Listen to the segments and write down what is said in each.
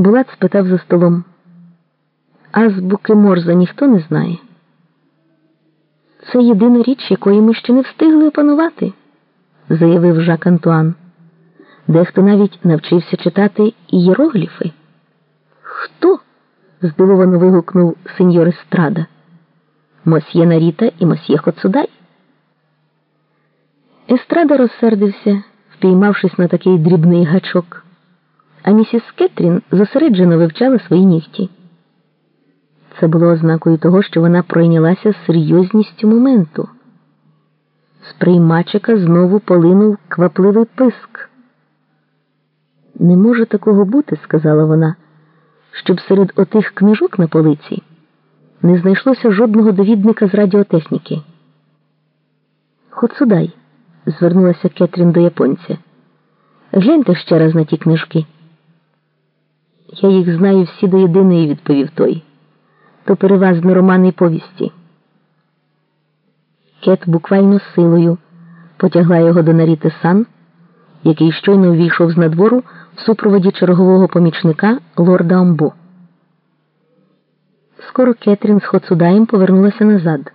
Булат спитав за столом. Азбуки Морза ніхто не знає. Це єдина річ, якої ми ще не встигли опанувати, заявив Жак Антуан. Дехто навіть навчився читати ієрогліфи. Хто? здивовано вигукнув сеньор Естрада. Мосьє Наріта і мосьє Хоцудай. Естрада розсердився, впіймавшись на такий дрібний гачок, а місіс Кетрін зосереджено вивчала свої нігті. Це було ознакою того, що вона пройнялася серйозністю моменту. З приймачика знову полинув квапливий писк. Не може такого бути, сказала вона, щоб серед отих книжок на полиці не знайшлося жодного довідника з радіотехніки. Хоцудай, звернулася Кетрін до японця. Гляньте ще раз на ті книжки. Я їх знаю всі до єдиної, відповів той. То переважно романи і повісті. Кет буквально силою потягла його до Наріти Сан, який щойно ввійшов з надвору в супроводі чергового помічника лорда Амбо. Скоро Кетрін з Хоцудаєм повернулася назад.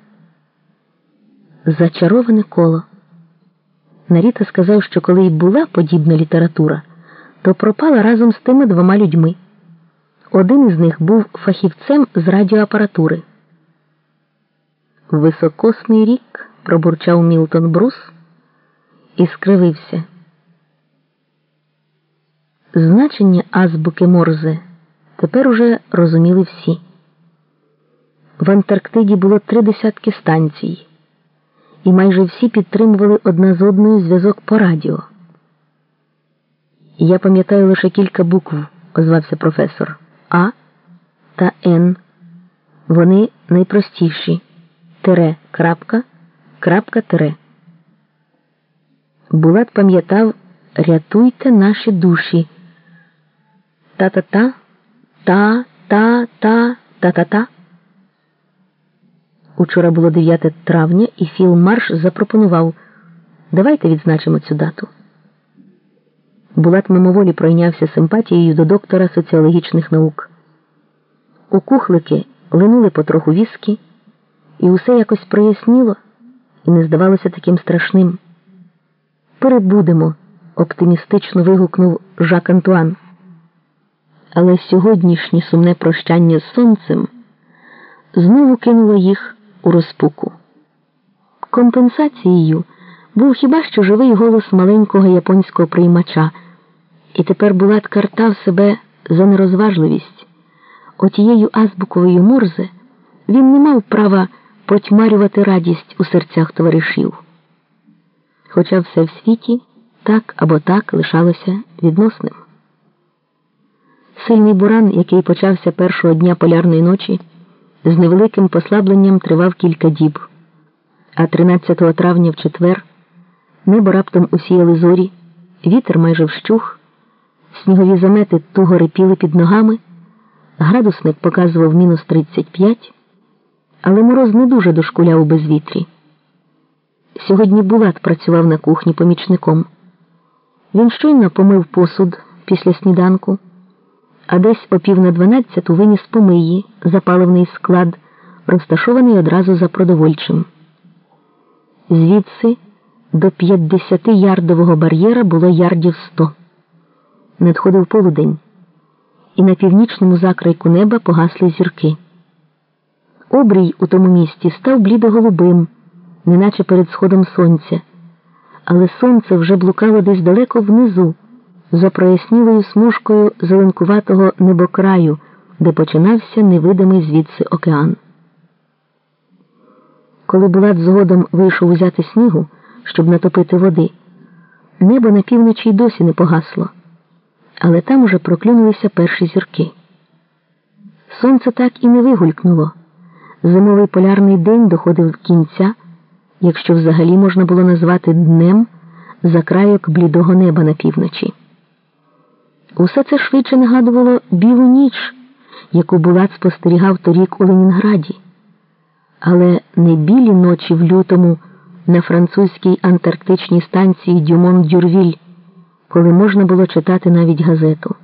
Зачароване коло. Наріта сказав, що коли й була подібна література, то пропала разом з тими двома людьми. Один із них був фахівцем з радіоапаратури. Високосний рік пробурчав Мілтон Брус і скривився. Значення азбуки Морзе тепер уже розуміли всі. В Антарктиді було три десятки станцій, і майже всі підтримували одна з одною зв'язок по радіо. Я пам'ятаю лише кілька букв, озвався професор А та Н. Вони найпростіші тире, крапка, крапка, тире. Булат пам'ятав рятуйте наші душі. Та-та-та, та-та-та, та-та-та. Учора було 9 травня, і Філ Марш запропонував давайте відзначимо цю дату. Булат мимоволі пройнявся симпатією до доктора соціологічних наук. У кухлики линули потроху віскі, і усе якось проясніло і не здавалося таким страшним. Перебудемо, оптимістично вигукнув Жак Антуан. Але сьогоднішнє сумне прощання з сонцем знову кинуло їх у розпуку. Компенсацією був хіба що живий голос маленького японського приймача, і тепер Булат картав себе за нерозважливість. Отією азбуковою морзе він не мав права потьмарювати радість у серцях товаришів. Хоча все в світі так або так лишалося відносним. Сильний буран, який почався першого дня полярної ночі, з невеликим послабленням тривав кілька діб, а 13 травня в четвер небо раптом усіяли зорі, вітер майже вщух, снігові замети туго рипіли під ногами, градусник показував мінус 35, але мороз не дуже дошкуляв у безвітрі. Сьогодні Булат працював на кухні помічником. Він щойно помив посуд після сніданку а десь о пів на дванадцяту виніс помиї запаливний склад, розташований одразу за продовольчим. Звідси до 50 ярдового бар'єра було ярдів сто. Надходив полудень, і на північному закрайку неба погасли зірки. Обрій у тому місті став блідо-голубим, неначе перед сходом сонця, але сонце вже блукало десь далеко внизу за прояснілою смужкою зеленкуватого небокраю, де починався невидимий звідси океан. Коли Булат згодом вийшов узяти снігу, щоб натопити води, небо на півночі й досі не погасло, але там уже проклюнулися перші зірки. Сонце так і не вигулькнуло. Зимовий полярний день доходив до кінця, якщо взагалі можна було назвати днем за крайок блідого неба на півночі. Усе це швидше нагадувало білу ніч, яку Булат спостерігав торік у Ленінграді, але не білі ночі в лютому на французькій антарктичній станції Дюмон Дюрвіль, коли можна було читати навіть газету.